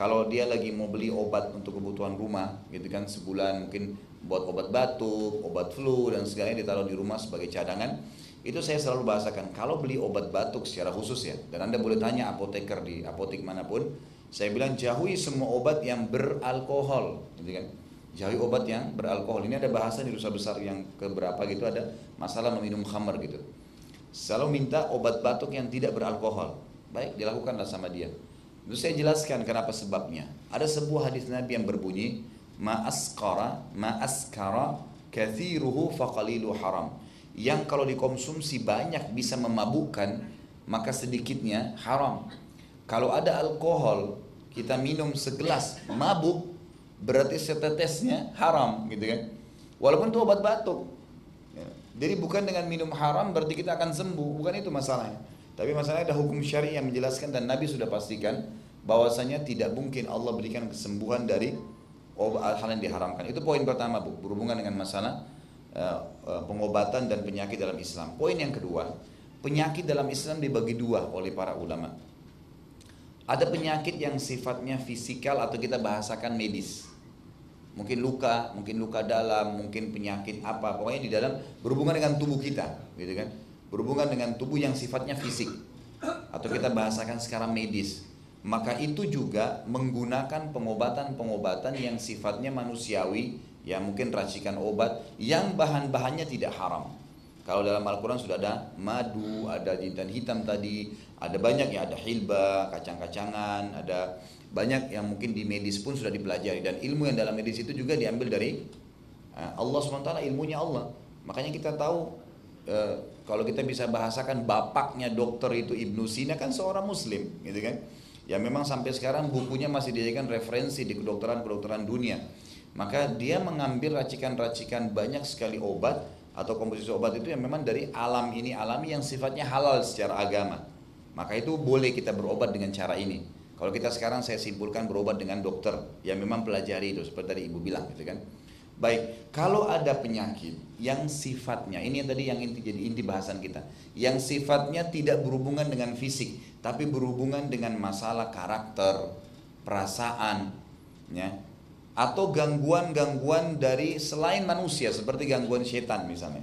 kalau dia lagi mau beli obat untuk kebutuhan rumah gitu kan sebulan mungkin buat obat batuk, obat flu dan segalanya ditaruh di rumah sebagai cadangan itu saya selalu bahasakan kalau beli obat batuk secara khusus ya dan anda boleh tanya apoteker di apotek mana pun saya bilang jauhi semua obat yang beralkohol gitu kan. Jauhi obat yang beralkohol. Ini ada bahasa di rusa besar yang keberapa gitu ada masalah meminum khamar gitu. Selalu minta obat batuk yang tidak beralkohol. Baik dilakukanlah sama dia itu saya jelaskan kenapa sebabnya. Ada sebuah hadis Nabi yang berbunyi, ma askara ma askara kathiruhu faqalilu haram. Yang kalau dikonsumsi banyak bisa memabukkan, maka sedikitnya haram. Kalau ada alkohol, kita minum segelas mabuk, berarti setetesnya haram, gitu kan? Walaupun itu obat batuk. Ya. Jadi bukan dengan minum haram berarti kita akan sembuh, bukan itu masalahnya. Tapi masalahnya ada hukum syari yang menjelaskan dan Nabi sudah pastikan bahwasanya tidak mungkin Allah berikan kesembuhan dari hal yang diharamkan. Itu poin pertama Bu, berhubungan dengan masalah uh, uh, pengobatan dan penyakit dalam Islam. Poin yang kedua, penyakit dalam Islam dibagi dua oleh para ulama. Ada penyakit yang sifatnya fisikal atau kita bahasakan medis. Mungkin luka, mungkin luka dalam, mungkin penyakit apa, pokoknya di dalam berhubungan dengan tubuh kita, gitu kan? berhubungan dengan tubuh yang sifatnya fisik atau kita bahasakan sekarang medis maka itu juga menggunakan pengobatan-pengobatan yang sifatnya manusiawi ya mungkin racikan obat yang bahan-bahannya tidak haram. Kalau dalam Al-Quran sudah ada madu, ada jintan hitam tadi, ada banyak ya, ada hilba, kacang-kacangan, ada banyak yang mungkin di medis pun sudah dipelajari. Dan ilmu yang dalam medis itu juga diambil dari eh, Allah SWT ilmunya Allah. Makanya kita tahu eh, kalau kita bisa bahasakan bapaknya dokter itu Ibnu Sina kan seorang muslim gitu kan ya memang sampai sekarang bukunya masih dijadikan referensi di kedokteran-kedokteran dunia. Maka dia mengambil racikan-racikan banyak sekali obat atau komposisi obat itu yang memang dari alam ini alami yang sifatnya halal secara agama. Maka itu boleh kita berobat dengan cara ini. Kalau kita sekarang saya simpulkan berobat dengan dokter yang memang pelajari itu seperti tadi ibu bilang gitu kan Baik, kalau ada penyakit yang sifatnya, ini tadi yang inti jadi inti bahasan kita, yang sifatnya tidak berhubungan dengan fisik, tapi berhubungan dengan masalah karakter, perasaan, ya, atau gangguan-gangguan dari selain manusia seperti gangguan setan misalnya.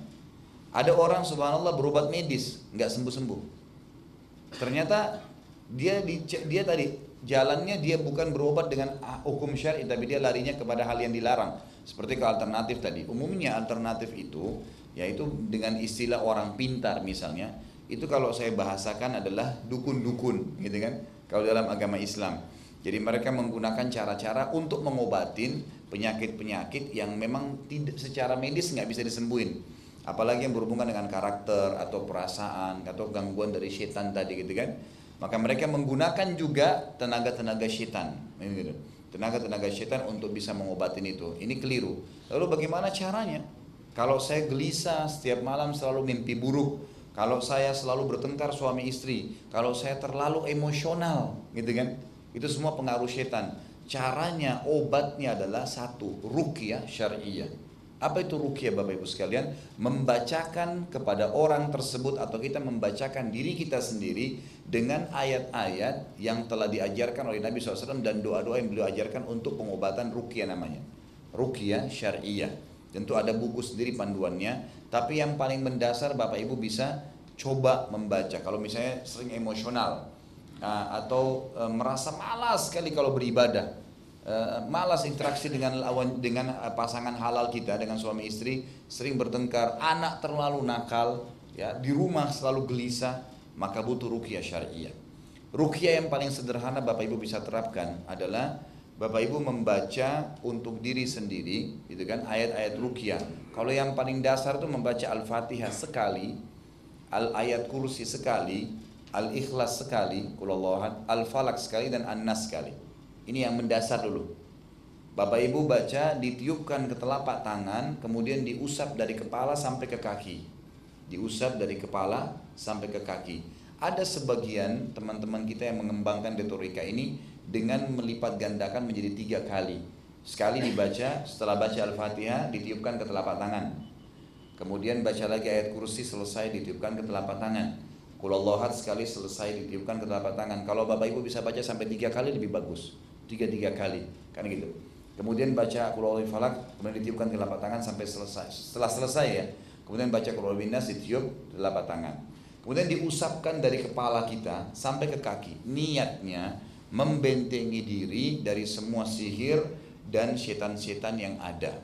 Ada orang subhanallah berobat medis, nggak sembuh-sembuh. ternyata dia di, dia tadi jalannya dia bukan berobat dengan hukum syar'i tapi dia larinya kepada hal yang dilarang. Seperti ke alternatif tadi. Umumnya alternatif itu yaitu dengan istilah orang pintar misalnya itu kalau saya bahasakan adalah dukun-dukun gitu kan? Kalau dalam agama Islam. Jadi mereka menggunakan cara-cara untuk mengobatin penyakit-penyakit yang memang tidak secara medis nggak bisa disembuhin. Apalagi yang berhubungan dengan karakter atau perasaan atau gangguan dari setan tadi gitu kan maka mereka menggunakan juga tenaga-tenaga syaitan. Tenaga-tenaga syaitan untuk bisa mengobati itu. Ini keliru. Lalu bagaimana caranya? Kalau saya gelisah setiap malam selalu mimpi buruk, kalau saya selalu bertengkar suami istri, kalau saya terlalu emosional, gitu kan? Itu semua pengaruh syaitan. Caranya, obatnya adalah satu, rukyah syariah. Apa itu rukyah Bapak Ibu sekalian? Membacakan kepada orang tersebut atau kita membacakan diri kita sendiri dengan ayat-ayat yang telah diajarkan oleh Nabi SAW dan doa-doa yang beliau ajarkan untuk pengobatan rukyah namanya. Rukyah syariah. Tentu ada buku sendiri panduannya, tapi yang paling mendasar Bapak Ibu bisa coba membaca. Kalau misalnya sering emosional ah, atau eh, merasa malas sekali kalau beribadah, malas interaksi dengan lawan dengan eh, pasangan halal kita dengan suami istri sering bertengkar. Anak terlalu nakal ya di rumah selalu gelisah maka butuh rukyah syariah. Rukyah yang paling sederhana bapak ibu bisa terapkan adalah bapak ibu membaca untuk diri sendiri gitu kan ayat-ayat rukyah kalau yang paling dasar itu membaca al-fatihah sekali al ayat kursi sekali al ikhlas sekali al falak sekali dan an nas sekali ini yang mendasar dulu. Bapak Ibu baca ditiupkan ke telapak tangan, kemudian diusap dari kepala sampai ke kaki. Diusap dari kepala sampai ke kaki. Ada sebagian teman-teman kita yang mengembangkan retorika ini dengan melipat gandakan menjadi tiga kali. Sekali dibaca, setelah baca Al-Fatihah ditiupkan ke telapak tangan. Kemudian baca lagi ayat kursi selesai ditiupkan ke telapak tangan. Kulallahat sekali selesai ditiupkan ke telapak tangan. Kalau Bapak Ibu bisa baca sampai tiga kali lebih bagus tiga-tiga kali. Kan gitu. Kemudian baca Qul falak kemudian ditiupkan ke telapak tangan sampai selesai. Setelah selesai ya. Kemudian baca Qul binas ditiup telapak tangan. Kemudian diusapkan dari kepala kita sampai ke kaki. Niatnya membentengi diri dari semua sihir dan setan-setan yang ada.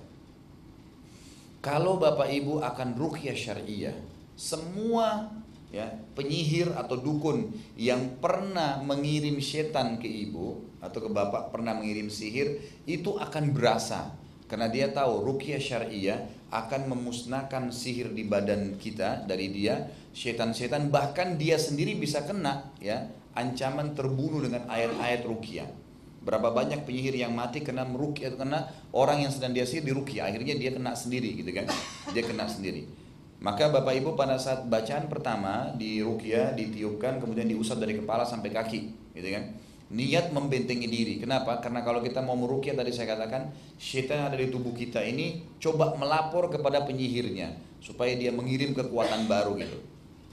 Kalau Bapak Ibu akan rukyah syariah semua ya penyihir atau dukun yang pernah mengirim setan ke ibu atau ke bapak pernah mengirim sihir itu akan berasa. Karena dia tahu rukyah syariah akan memusnahkan sihir di badan kita dari dia. Setan-setan bahkan dia sendiri bisa kena ya ancaman terbunuh dengan ayat-ayat rukyah berapa banyak penyihir yang mati kena merukyah kena orang yang sedang dia sihir di rukyah akhirnya dia kena sendiri gitu kan? Dia kena sendiri. Maka Bapak Ibu pada saat bacaan pertama di rukyah ditiupkan kemudian diusap dari kepala sampai kaki, gitu kan? Niat membentengi diri. Kenapa? Karena kalau kita mau merukyah tadi saya katakan yang ada di tubuh kita ini coba melapor kepada penyihirnya supaya dia mengirim kekuatan baru gitu.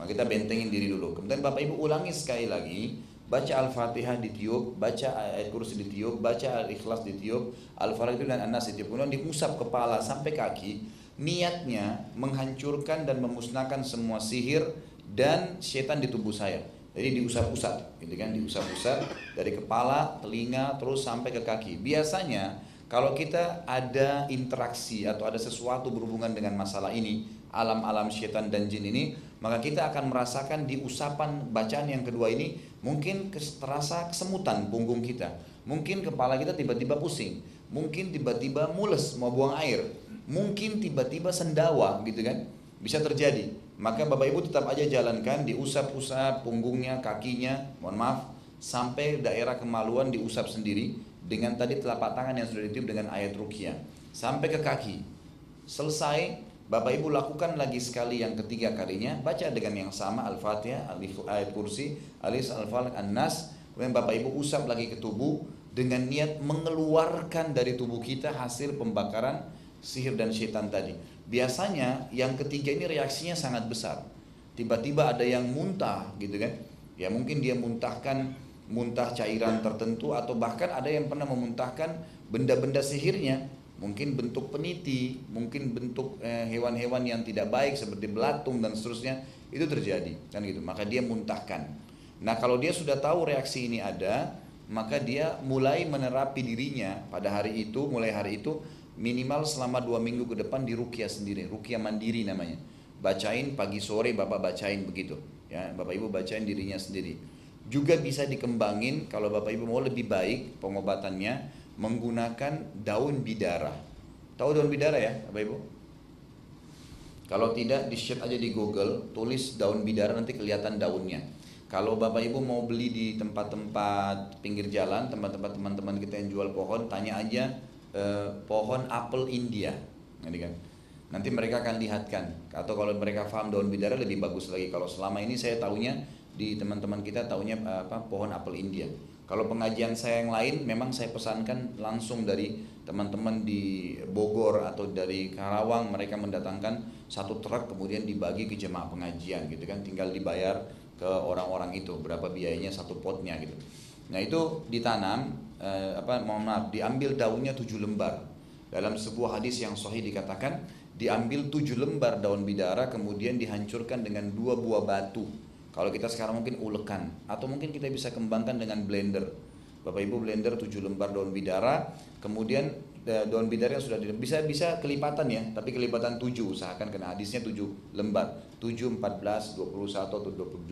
Maka kita bentengin diri dulu. Kemudian Bapak Ibu ulangi sekali lagi baca Al-Fatihah ditiup, baca ayat kursi ditiup, baca Al-Ikhlas ditiup, Al-Falaq dan An-Nas ditiup, kemudian diusap kepala sampai kaki, niatnya menghancurkan dan memusnahkan semua sihir dan setan di tubuh saya. Jadi diusap-usap, gitu kan, diusap-usap dari kepala, telinga, terus sampai ke kaki. Biasanya kalau kita ada interaksi atau ada sesuatu berhubungan dengan masalah ini, alam-alam setan dan jin ini, maka kita akan merasakan di usapan bacaan yang kedua ini mungkin terasa kesemutan punggung kita. Mungkin kepala kita tiba-tiba pusing, mungkin tiba-tiba mules mau buang air, mungkin tiba-tiba sendawa gitu kan bisa terjadi maka bapak ibu tetap aja jalankan diusap-usap punggungnya kakinya mohon maaf sampai daerah kemaluan diusap sendiri dengan tadi telapak tangan yang sudah ditiup dengan ayat rukyah sampai ke kaki. Selesai Bapak Ibu lakukan lagi sekali yang ketiga kalinya baca dengan yang sama Al-Fatihah, ayat kursi, Alis Al-Falaq, An-Nas. Kemudian Bapak Ibu usap lagi ke tubuh dengan niat mengeluarkan dari tubuh kita hasil pembakaran sihir dan syaitan tadi. Biasanya yang ketiga ini reaksinya sangat besar. Tiba-tiba ada yang muntah gitu kan. Ya mungkin dia muntahkan muntah cairan tertentu atau bahkan ada yang pernah memuntahkan benda-benda sihirnya. Mungkin bentuk peniti, mungkin bentuk eh, hewan-hewan eh, yang tidak baik seperti belatung dan seterusnya itu terjadi kan gitu. Maka dia muntahkan. Nah kalau dia sudah tahu reaksi ini ada, maka dia mulai menerapi dirinya pada hari itu, mulai hari itu minimal selama dua minggu ke depan di rukia sendiri, rukia mandiri namanya. Bacain pagi sore bapak bacain begitu, ya bapak ibu bacain dirinya sendiri. Juga bisa dikembangin kalau bapak ibu mau lebih baik pengobatannya menggunakan daun bidara. Tahu daun bidara ya, bapak ibu? Kalau tidak di share aja di Google, tulis daun bidara nanti kelihatan daunnya kalau Bapak Ibu mau beli di tempat-tempat pinggir jalan, tempat-tempat teman-teman kita yang jual pohon, tanya aja eh, pohon apel India. Nanti kan. Nanti mereka akan lihatkan. Atau kalau mereka paham daun bidara lebih bagus lagi. Kalau selama ini saya tahunya di teman-teman kita tahunya eh, apa pohon apel India. Kalau pengajian saya yang lain memang saya pesankan langsung dari teman-teman di Bogor atau dari Karawang mereka mendatangkan satu truk kemudian dibagi ke jemaah pengajian gitu kan tinggal dibayar ke orang-orang itu berapa biayanya satu potnya gitu. Nah itu ditanam eh, apa mohon maaf diambil daunnya tujuh lembar. Dalam sebuah hadis yang sahih dikatakan diambil tujuh lembar daun bidara kemudian dihancurkan dengan dua buah batu. Kalau kita sekarang mungkin ulekan atau mungkin kita bisa kembangkan dengan blender. Bapak Ibu blender tujuh lembar daun bidara, kemudian daun bidara yang sudah bisa bisa kelipatan ya, tapi kelipatan tujuh usahakan karena hadisnya tujuh lembar. 7, 14, 21 atau 28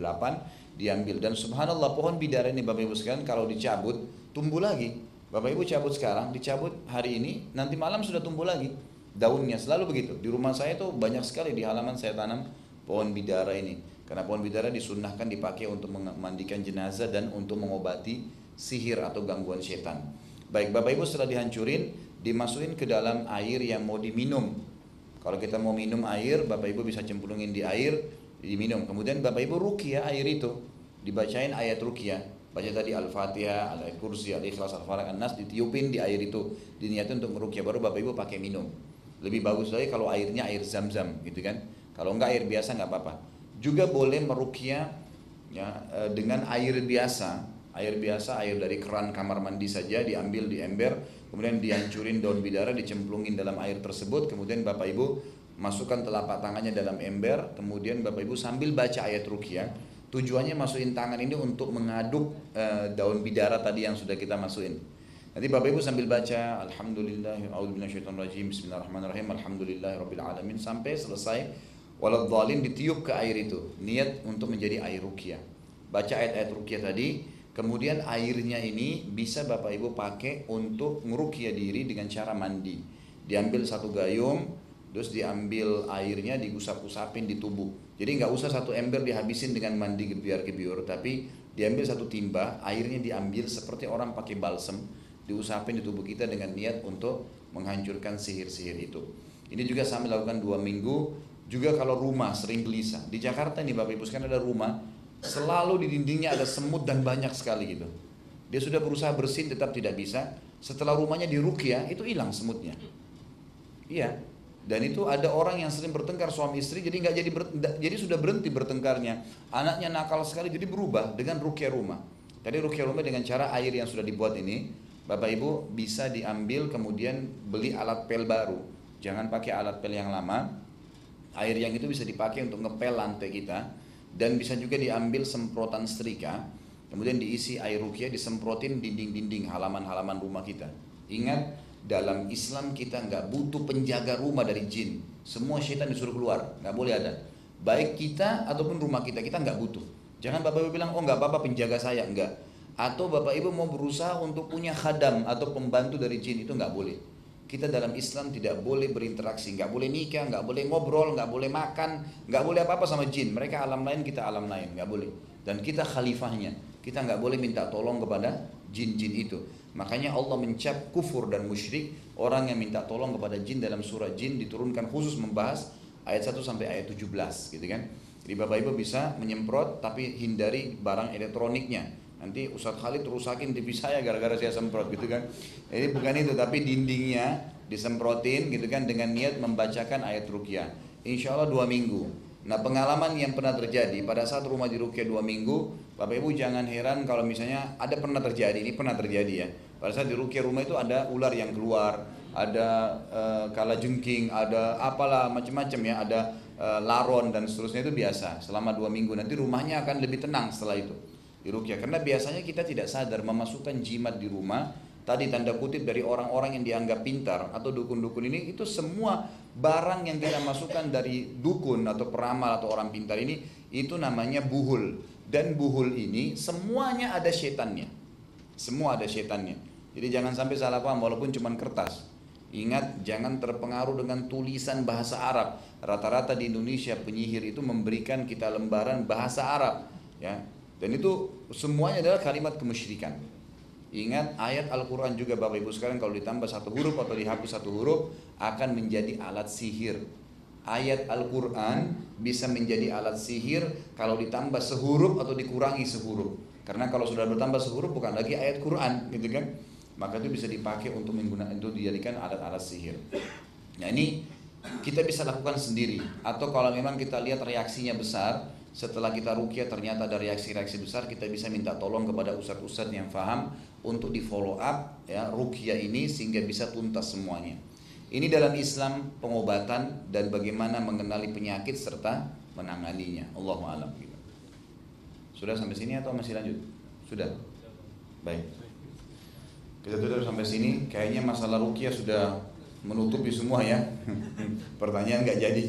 diambil dan subhanallah pohon bidara ini Bapak Ibu sekalian kalau dicabut tumbuh lagi. Bapak Ibu cabut sekarang, dicabut hari ini, nanti malam sudah tumbuh lagi. Daunnya selalu begitu. Di rumah saya itu banyak sekali di halaman saya tanam pohon bidara ini. Karena pohon bidara disunnahkan dipakai untuk memandikan jenazah dan untuk mengobati sihir atau gangguan setan. Baik, Bapak Ibu setelah dihancurin, dimasukin ke dalam air yang mau diminum kalau kita mau minum air, Bapak Ibu bisa cemplungin di air, diminum. Kemudian Bapak Ibu rukia air itu, dibacain ayat rukia. Baca tadi Al-Fatihah, Al-Ayat Kursi, Al-Ikhlas, Al-Falaq, An-Nas, ditiupin di air itu. Diniatin untuk merukia, baru Bapak Ibu pakai minum. Lebih bagus lagi kalau airnya air zam-zam gitu kan. Kalau enggak air biasa enggak apa-apa. Juga boleh merukia ya, e, dengan air biasa. Air biasa, air dari keran kamar mandi saja diambil di ember, kemudian dihancurin daun bidara dicemplungin dalam air tersebut kemudian Bapak Ibu masukkan telapak tangannya dalam ember kemudian Bapak Ibu sambil baca ayat rukyah tujuannya masukin tangan ini untuk mengaduk uh, daun bidara tadi yang sudah kita masukin nanti Bapak Ibu sambil baca Alhamdulillah rajim Bismillahirrahmanirrahim Alhamdulillah Rabbil Alamin sampai selesai waladhalin ditiup ke air itu niat untuk menjadi air rukyah baca ayat-ayat rukyah tadi Kemudian airnya ini bisa Bapak Ibu pakai untuk merukia diri dengan cara mandi. Diambil satu gayung, terus diambil airnya digusap-usapin di tubuh. Jadi nggak usah satu ember dihabisin dengan mandi gebiar-gebiur, tapi diambil satu timba, airnya diambil seperti orang pakai balsem, diusapin di tubuh kita dengan niat untuk menghancurkan sihir-sihir itu. Ini juga saya lakukan dua minggu. Juga kalau rumah sering gelisah. Di Jakarta nih Bapak Ibu sekarang ada rumah Selalu di dindingnya ada semut dan banyak sekali gitu. Dia sudah berusaha bersin tetap tidak bisa. Setelah rumahnya dirukyah itu hilang semutnya. Iya. Dan itu ada orang yang sering bertengkar suami istri jadi nggak jadi ber, jadi sudah berhenti bertengkarnya. Anaknya nakal sekali jadi berubah dengan rukyah rumah. Tadi rukyah rumah dengan cara air yang sudah dibuat ini, Bapak Ibu bisa diambil kemudian beli alat pel baru. Jangan pakai alat pel yang lama. Air yang itu bisa dipakai untuk ngepel lantai kita dan bisa juga diambil semprotan setrika kemudian diisi air rukyah disemprotin dinding-dinding halaman-halaman rumah kita ingat dalam Islam kita nggak butuh penjaga rumah dari jin. Semua syaitan disuruh keluar. Nggak boleh ada. Baik kita ataupun rumah kita kita nggak butuh. Jangan bapak ibu bilang oh nggak apa-apa penjaga saya. Nggak. Atau bapak ibu mau berusaha untuk punya khadam atau pembantu dari jin itu nggak boleh. Kita dalam Islam tidak boleh berinteraksi, nggak boleh nikah, nggak boleh ngobrol, nggak boleh makan, nggak boleh apa-apa sama jin. Mereka alam lain, kita alam lain, nggak boleh. Dan kita khalifahnya, kita nggak boleh minta tolong kepada jin-jin itu. Makanya Allah mencap kufur dan musyrik orang yang minta tolong kepada jin dalam surah jin diturunkan khusus membahas ayat 1 sampai ayat 17 gitu kan. Jadi Bapak Ibu bisa menyemprot tapi hindari barang elektroniknya Nanti Ustadz Khalid rusakin TV saya gara-gara saya semprot gitu kan. Jadi bukan itu tapi dindingnya disemprotin gitu kan dengan niat membacakan ayat rukyah. Insya Allah dua minggu. Nah pengalaman yang pernah terjadi pada saat rumah di rukyah dua minggu, Bapak Ibu jangan heran kalau misalnya ada pernah terjadi, ini pernah terjadi ya. Pada saat di rukyah rumah itu ada ular yang keluar, ada uh, kala jengking, ada apalah macam-macam ya, ada uh, laron dan seterusnya itu biasa selama dua minggu. Nanti rumahnya akan lebih tenang setelah itu. di rukyah karena biasanya kita tidak sadar memasukkan jimat di rumah tadi tanda kutip dari orang-orang yang dianggap pintar atau dukun-dukun ini itu semua barang yang kita masukkan dari dukun atau peramal atau orang pintar ini itu namanya buhul dan buhul ini semuanya ada setannya semua ada setannya jadi jangan sampai salah paham walaupun cuma kertas Ingat jangan terpengaruh dengan tulisan bahasa Arab. Rata-rata di Indonesia penyihir itu memberikan kita lembaran bahasa Arab, ya. Dan itu semuanya adalah kalimat kemusyrikan. Ingat ayat Al-Quran juga Bapak Ibu sekalian kalau ditambah satu huruf atau dihapus satu huruf akan menjadi alat sihir. Ayat Al-Quran bisa menjadi alat sihir kalau ditambah sehuruf atau dikurangi sehuruf. Karena kalau sudah bertambah sehuruf bukan lagi ayat Quran gitu kan. Maka itu bisa dipakai untuk menggunakan untuk dijadikan alat-alat sihir. Nah ini kita bisa lakukan sendiri atau kalau memang kita lihat reaksinya besar setelah kita rukyah ternyata ada reaksi-reaksi besar kita bisa minta tolong kepada ustadz-ustadz yang faham untuk di follow up ya rukyah ini sehingga bisa tuntas semuanya. Ini dalam Islam pengobatan dan bagaimana mengenali penyakit serta menanganinya. Allah alam. Sudah sampai sini atau masih lanjut? Sudah. Baik. Kita tutup sampai sini. Kayaknya masalah rukyah sudah menutupi semua ya. <laughs> Pertanyaan nggak jadi.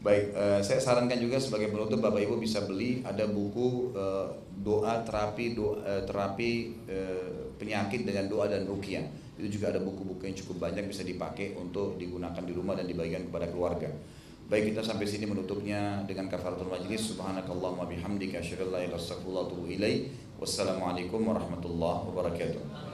Baik, uh, saya sarankan juga sebagai penutup Bapak Ibu bisa beli ada buku uh, doa terapi doa, uh, terapi penyakit dengan doa dan rukyah. Itu juga ada buku-buku yang cukup banyak bisa dipakai untuk digunakan di rumah dan dibagikan kepada keluarga. Baik kita sampai sini menutupnya dengan kafaratul majlis. Subhanakallahumma bihamdika asyhadu an la ilaha illa anta astaghfiruka wa atubu ilaik. Wassalamualaikum warahmatullahi wabarakatuh.